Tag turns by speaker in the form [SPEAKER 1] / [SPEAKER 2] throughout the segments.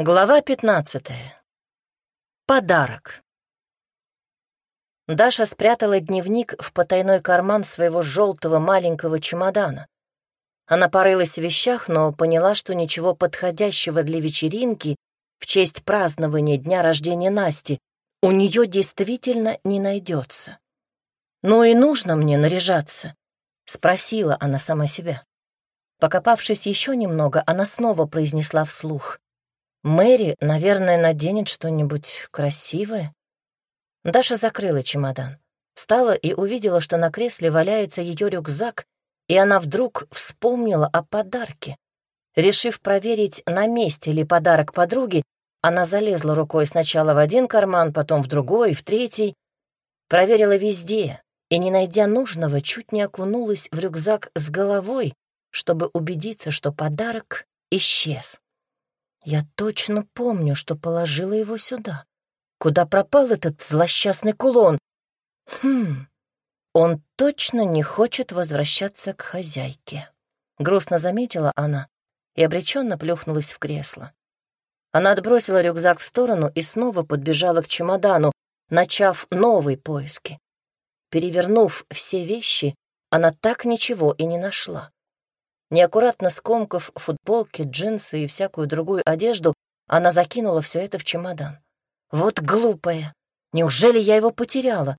[SPEAKER 1] Глава 15. Подарок. Даша спрятала дневник в потайной карман своего желтого маленького чемодана. Она порылась в вещах, но поняла, что ничего подходящего для вечеринки в честь празднования дня рождения Насти у нее действительно не найдется. «Ну и нужно мне наряжаться?» — спросила она сама себя. Покопавшись еще немного, она снова произнесла вслух. Мэри, наверное, наденет что-нибудь красивое. Даша закрыла чемодан, встала и увидела, что на кресле валяется ее рюкзак, и она вдруг вспомнила о подарке. Решив проверить, на месте ли подарок подруги, она залезла рукой сначала в один карман, потом в другой, в третий. Проверила везде и, не найдя нужного, чуть не окунулась в рюкзак с головой, чтобы убедиться, что подарок исчез. Я точно помню, что положила его сюда. Куда пропал этот злосчастный кулон? Хм, он точно не хочет возвращаться к хозяйке. Грустно заметила она и обреченно плюхнулась в кресло. Она отбросила рюкзак в сторону и снова подбежала к чемодану, начав новые поиски. Перевернув все вещи, она так ничего и не нашла. Неаккуратно скомкав футболки, джинсы и всякую другую одежду, она закинула все это в чемодан. Вот глупая! Неужели я его потеряла?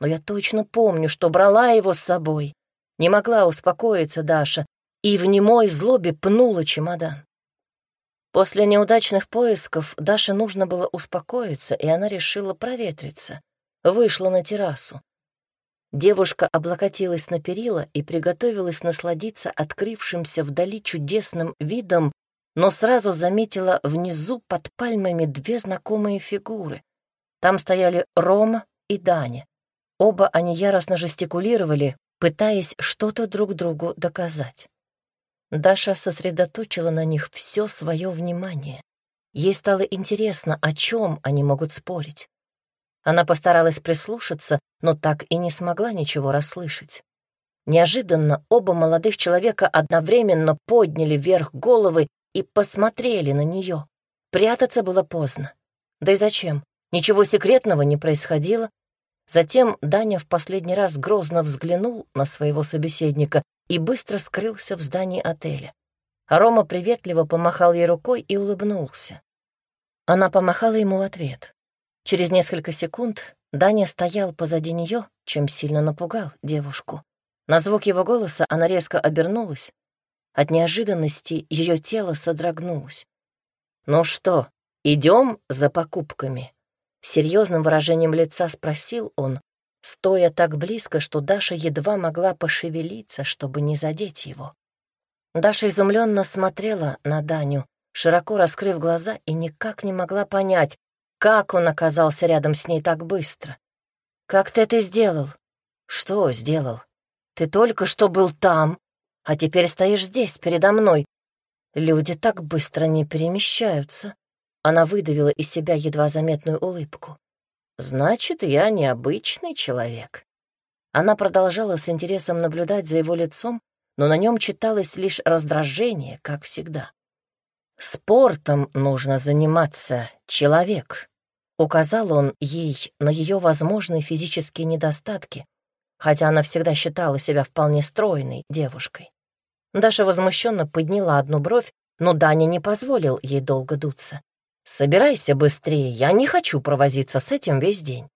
[SPEAKER 1] Но я точно помню, что брала его с собой. Не могла успокоиться Даша и в немой злобе пнула чемодан. После неудачных поисков Даше нужно было успокоиться, и она решила проветриться. Вышла на террасу. Девушка облокотилась на перила и приготовилась насладиться открывшимся вдали чудесным видом, но сразу заметила внизу под пальмами две знакомые фигуры. Там стояли Рома и Даня. Оба они яростно жестикулировали, пытаясь что-то друг другу доказать. Даша сосредоточила на них все свое внимание. Ей стало интересно, о чем они могут спорить. Она постаралась прислушаться, но так и не смогла ничего расслышать. Неожиданно оба молодых человека одновременно подняли вверх головы и посмотрели на нее. Прятаться было поздно. Да и зачем? Ничего секретного не происходило. Затем Даня в последний раз грозно взглянул на своего собеседника и быстро скрылся в здании отеля. Рома приветливо помахал ей рукой и улыбнулся. Она помахала ему в ответ. Через несколько секунд Даня стоял позади нее, чем сильно напугал девушку. На звук его голоса она резко обернулась. От неожиданности ее тело содрогнулось. «Ну что, идем за покупками?» Серьезным выражением лица спросил он, стоя так близко, что Даша едва могла пошевелиться, чтобы не задеть его. Даша изумленно смотрела на Даню, широко раскрыв глаза, и никак не могла понять, как он оказался рядом с ней так быстро? Как ты это сделал? Что сделал? Ты только что был там, а теперь стоишь здесь, передо мной. Люди так быстро не перемещаются. Она выдавила из себя едва заметную улыбку. Значит, я необычный человек. Она продолжала с интересом наблюдать за его лицом, но на нем читалось лишь раздражение, как всегда. Спортом нужно заниматься, человек. Указал он ей на ее возможные физические недостатки, хотя она всегда считала себя вполне стройной девушкой. Даша возмущенно подняла одну бровь, но Даня не позволил ей долго дуться. «Собирайся быстрее, я не хочу провозиться с этим весь день».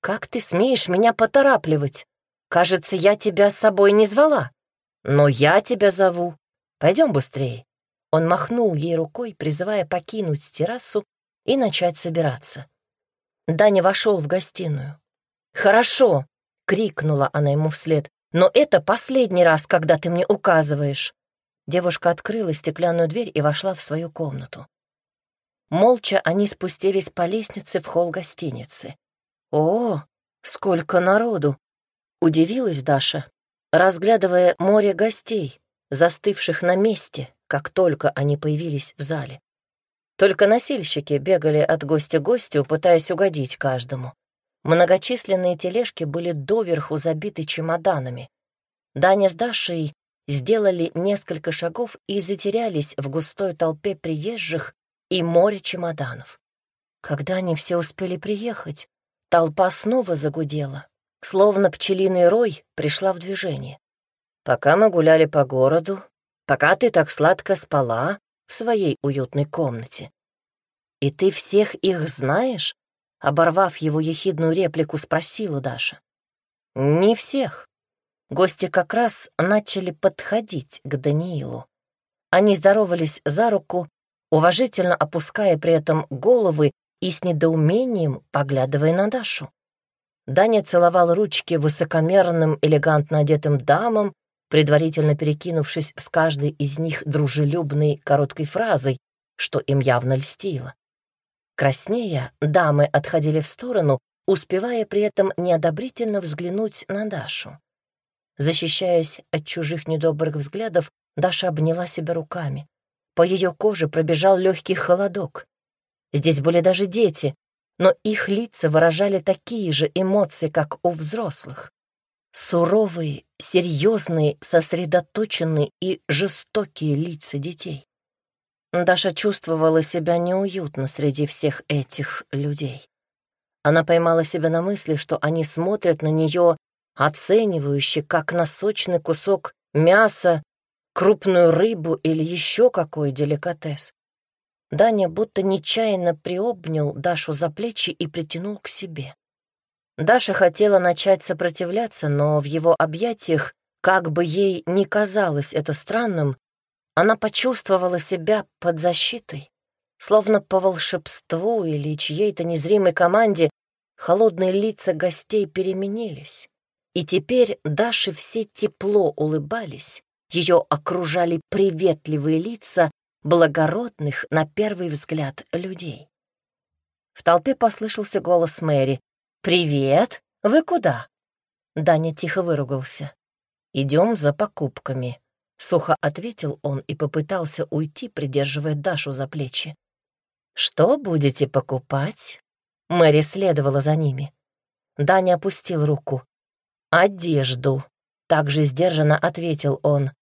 [SPEAKER 1] «Как ты смеешь меня поторапливать? Кажется, я тебя с собой не звала. Но я тебя зову. Пойдем быстрее». Он махнул ей рукой, призывая покинуть террасу и начать собираться. Даня вошел в гостиную. «Хорошо!» — крикнула она ему вслед. «Но это последний раз, когда ты мне указываешь!» Девушка открыла стеклянную дверь и вошла в свою комнату. Молча они спустились по лестнице в холл гостиницы. «О, сколько народу!» — удивилась Даша, разглядывая море гостей, застывших на месте, как только они появились в зале. Только носильщики бегали от гостя к гостю, пытаясь угодить каждому. Многочисленные тележки были доверху забиты чемоданами. Даня с Дашей сделали несколько шагов и затерялись в густой толпе приезжих и море чемоданов. Когда они все успели приехать, толпа снова загудела, словно пчелиный рой пришла в движение. Пока мы гуляли по городу, пока ты так сладко спала в своей уютной комнате. И ты всех их знаешь? Оборвав его ехидную реплику, спросила Даша. Не всех. Гости как раз начали подходить к Даниилу. Они здоровались за руку, уважительно опуская при этом головы и с недоумением поглядывая на Дашу. Даня целовал ручки высокомерным, элегантно одетым дамам, предварительно перекинувшись с каждой из них дружелюбной короткой фразой, что им явно льстило. Краснея, дамы отходили в сторону, успевая при этом неодобрительно взглянуть на Дашу. Защищаясь от чужих недобрых взглядов, Даша обняла себя руками. По ее коже пробежал легкий холодок. Здесь были даже дети, но их лица выражали такие же эмоции, как у взрослых. Суровые, серьезные, сосредоточенные и жестокие лица детей. Даша чувствовала себя неуютно среди всех этих людей. Она поймала себя на мысли, что они смотрят на нее оценивающе, как на сочный кусок мяса, крупную рыбу или еще какой деликатес. Даня будто нечаянно приобнял Дашу за плечи и притянул к себе. Даша хотела начать сопротивляться, но в его объятиях, как бы ей ни казалось это странным, она почувствовала себя под защитой. Словно по волшебству или чьей-то незримой команде холодные лица гостей переменились. И теперь Даше все тепло улыбались, ее окружали приветливые лица благородных, на первый взгляд, людей. В толпе послышался голос Мэри. «Привет! Вы куда?» Даня тихо выругался. «Идем за покупками», — сухо ответил он и попытался уйти, придерживая Дашу за плечи. «Что будете покупать?» Мэри следовала за ними. Даня опустил руку. «Одежду», — также сдержанно ответил он.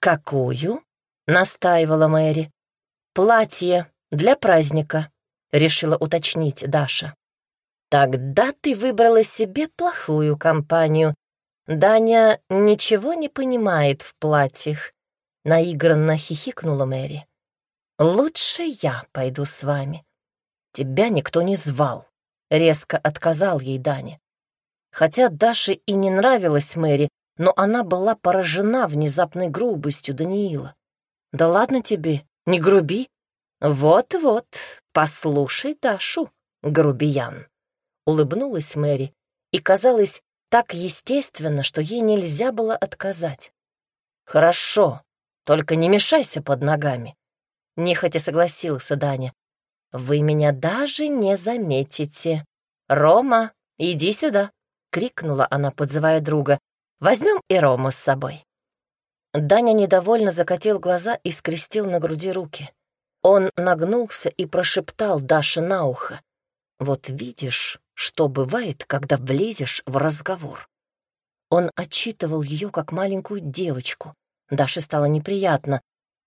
[SPEAKER 1] «Какую?» — настаивала Мэри. «Платье для праздника», — решила уточнить Даша. Тогда ты выбрала себе плохую компанию. Даня ничего не понимает в платьях. Наигранно хихикнула Мэри. Лучше я пойду с вами. Тебя никто не звал. Резко отказал ей Даня. Хотя Даше и не нравилась Мэри, но она была поражена внезапной грубостью Даниила. «Да ладно тебе, не груби». «Вот-вот, послушай Дашу, грубиян» улыбнулась Мэри, и казалось так естественно, что ей нельзя было отказать. «Хорошо, только не мешайся под ногами», — нехотя согласился Даня. «Вы меня даже не заметите. Рома, иди сюда», — крикнула она, подзывая друга. «Возьмем и Рома с собой». Даня недовольно закатил глаза и скрестил на груди руки. Он нагнулся и прошептал Даше на ухо. «Вот видишь, что бывает, когда влезешь в разговор. Он отчитывал ее как маленькую девочку. Даше стало неприятно.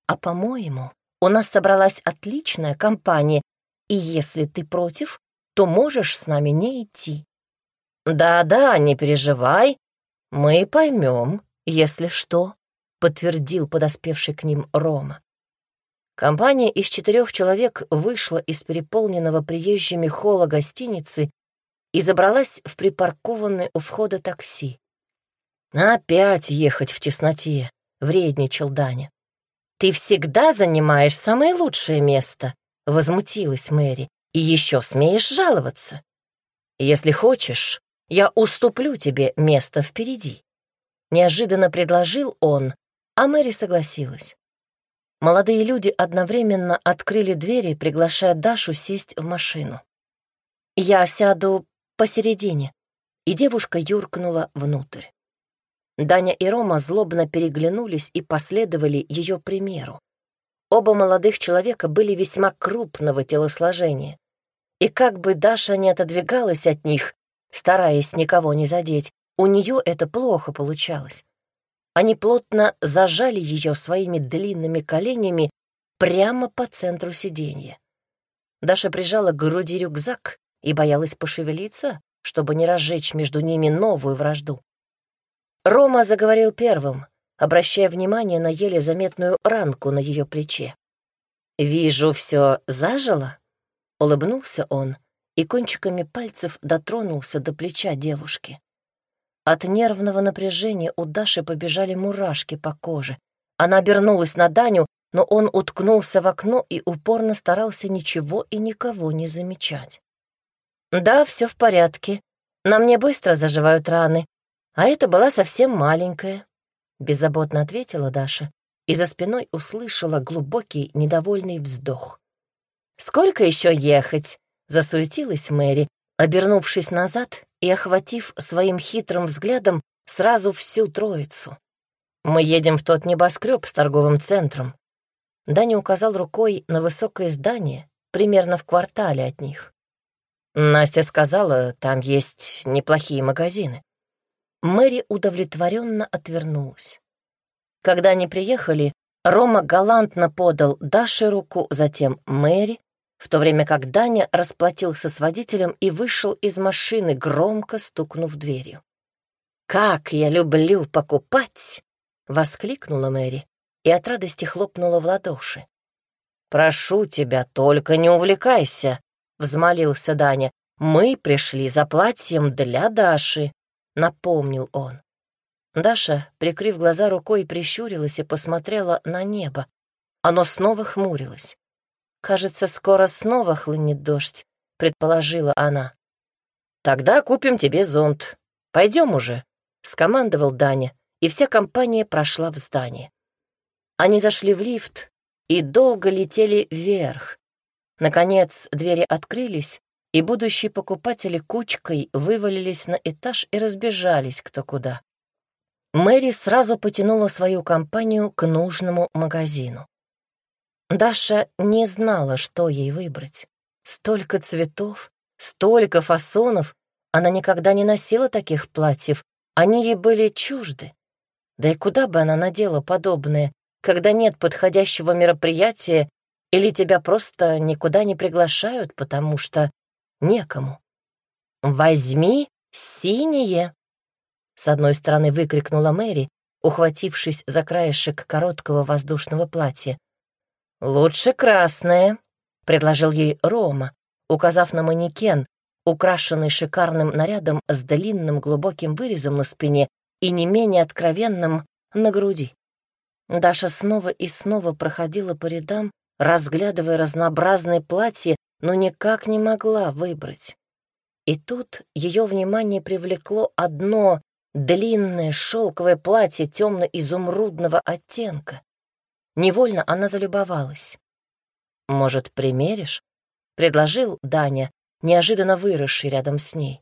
[SPEAKER 1] А, по-моему, у нас собралась отличная компания, и если ты против, то можешь с нами не идти. Да-да, не переживай, мы поймем, если что, подтвердил подоспевший к ним Рома. Компания из четырех человек вышла из переполненного приезжими холла гостиницы и забралась в припаркованное у входа такси. «Опять ехать в тесноте», — вредничал Даня. «Ты всегда занимаешь самое лучшее место», — возмутилась Мэри. «И еще смеешь жаловаться. Если хочешь, я уступлю тебе место впереди». Неожиданно предложил он, а Мэри согласилась. Молодые люди одновременно открыли двери, приглашая Дашу сесть в машину. «Я сяду посередине, и девушка юркнула внутрь. Даня и Рома злобно переглянулись и последовали ее примеру. Оба молодых человека были весьма крупного телосложения. И как бы Даша не отодвигалась от них, стараясь никого не задеть, у нее это плохо получалось. Они плотно зажали ее своими длинными коленями прямо по центру сиденья. Даша прижала к груди рюкзак и боялась пошевелиться, чтобы не разжечь между ними новую вражду. Рома заговорил первым, обращая внимание на еле заметную ранку на ее плече. «Вижу, все зажило?» — улыбнулся он и кончиками пальцев дотронулся до плеча девушки. От нервного напряжения у Даши побежали мурашки по коже. Она обернулась на Даню, но он уткнулся в окно и упорно старался ничего и никого не замечать. «Да, все в порядке. На мне быстро заживают раны. А это была совсем маленькая», — беззаботно ответила Даша и за спиной услышала глубокий недовольный вздох. «Сколько еще ехать?» — засуетилась Мэри, обернувшись назад и охватив своим хитрым взглядом сразу всю троицу. «Мы едем в тот небоскреб с торговым центром». Даня указал рукой на высокое здание, примерно в квартале от них. Настя сказала, там есть неплохие магазины. Мэри удовлетворенно отвернулась. Когда они приехали, Рома галантно подал Даше руку, затем Мэри, в то время как Даня расплатился с водителем и вышел из машины, громко стукнув дверью. «Как я люблю покупать!» — воскликнула Мэри и от радости хлопнула в ладоши. «Прошу тебя, только не увлекайся!» — взмолился Даня. «Мы пришли за платьем для Даши», — напомнил он. Даша, прикрыв глаза рукой, прищурилась и посмотрела на небо. Оно снова хмурилось. «Кажется, скоро снова хлынет дождь», — предположила она. «Тогда купим тебе зонт. Пойдем уже», — скомандовал Даня, и вся компания прошла в здание. Они зашли в лифт и долго летели вверх, Наконец, двери открылись, и будущие покупатели кучкой вывалились на этаж и разбежались кто куда. Мэри сразу потянула свою компанию к нужному магазину. Даша не знала, что ей выбрать. Столько цветов, столько фасонов. Она никогда не носила таких платьев, они ей были чужды. Да и куда бы она надела подобное, когда нет подходящего мероприятия или тебя просто никуда не приглашают, потому что некому. «Возьми синее!» С одной стороны выкрикнула Мэри, ухватившись за краешек короткого воздушного платья. «Лучше красное», — предложил ей Рома, указав на манекен, украшенный шикарным нарядом с длинным глубоким вырезом на спине и не менее откровенным на груди. Даша снова и снова проходила по рядам, разглядывая разнообразные платья, но никак не могла выбрать. И тут ее внимание привлекло одно длинное шелковое платье темно-изумрудного оттенка. Невольно она залюбовалась. «Может, примеришь?» — предложил Даня, неожиданно выросший рядом с ней.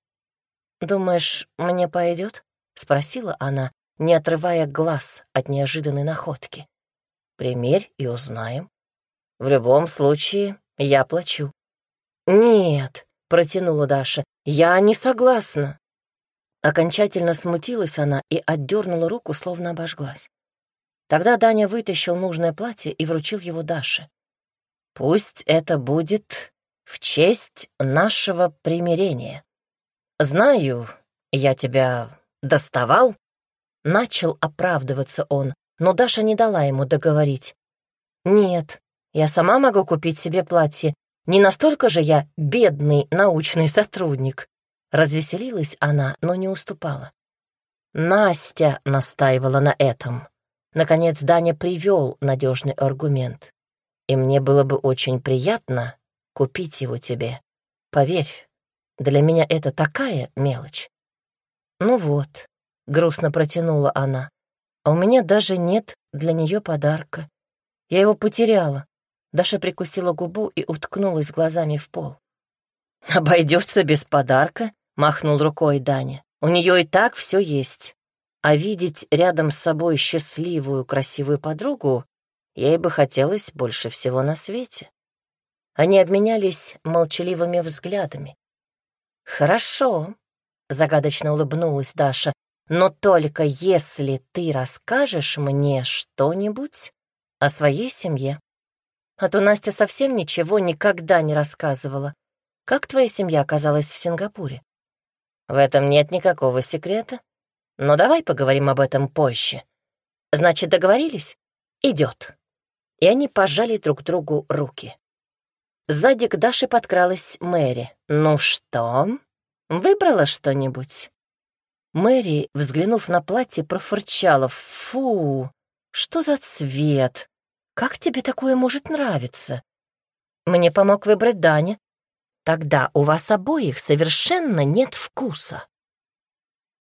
[SPEAKER 1] «Думаешь, мне пойдет?» — спросила она, не отрывая глаз от неожиданной находки. «Примерь и узнаем». В любом случае, я плачу». «Нет», — протянула Даша, — «я не согласна». Окончательно смутилась она и отдернула руку, словно обожглась. Тогда Даня вытащил нужное платье и вручил его Даше. «Пусть это будет в честь нашего примирения. Знаю, я тебя доставал?» Начал оправдываться он, но Даша не дала ему договорить. «Нет, я сама могу купить себе платье. Не настолько же я бедный научный сотрудник. Развеселилась она, но не уступала. Настя настаивала на этом. Наконец Даня привел надежный аргумент. И мне было бы очень приятно купить его тебе. Поверь, для меня это такая мелочь. Ну вот, грустно протянула она, а у меня даже нет для нее подарка. Я его потеряла. Даша прикусила губу и уткнулась глазами в пол. «Обойдется без подарка», — махнул рукой Даня. «У нее и так все есть. А видеть рядом с собой счастливую, красивую подругу ей бы хотелось больше всего на свете». Они обменялись молчаливыми взглядами. «Хорошо», — загадочно улыбнулась Даша, «но только если ты расскажешь мне что-нибудь о своей семье». А то Настя совсем ничего никогда не рассказывала. Как твоя семья оказалась в Сингапуре? В этом нет никакого секрета. Но давай поговорим об этом позже. Значит, договорились? Идет. И они пожали друг другу руки. Сзади к Даше подкралась Мэри. «Ну что, выбрала что-нибудь?» Мэри, взглянув на платье, профырчала. «Фу, что за цвет? Как тебе такое может нравиться?» Мне помог выбрать Даня. Тогда у вас обоих совершенно нет вкуса.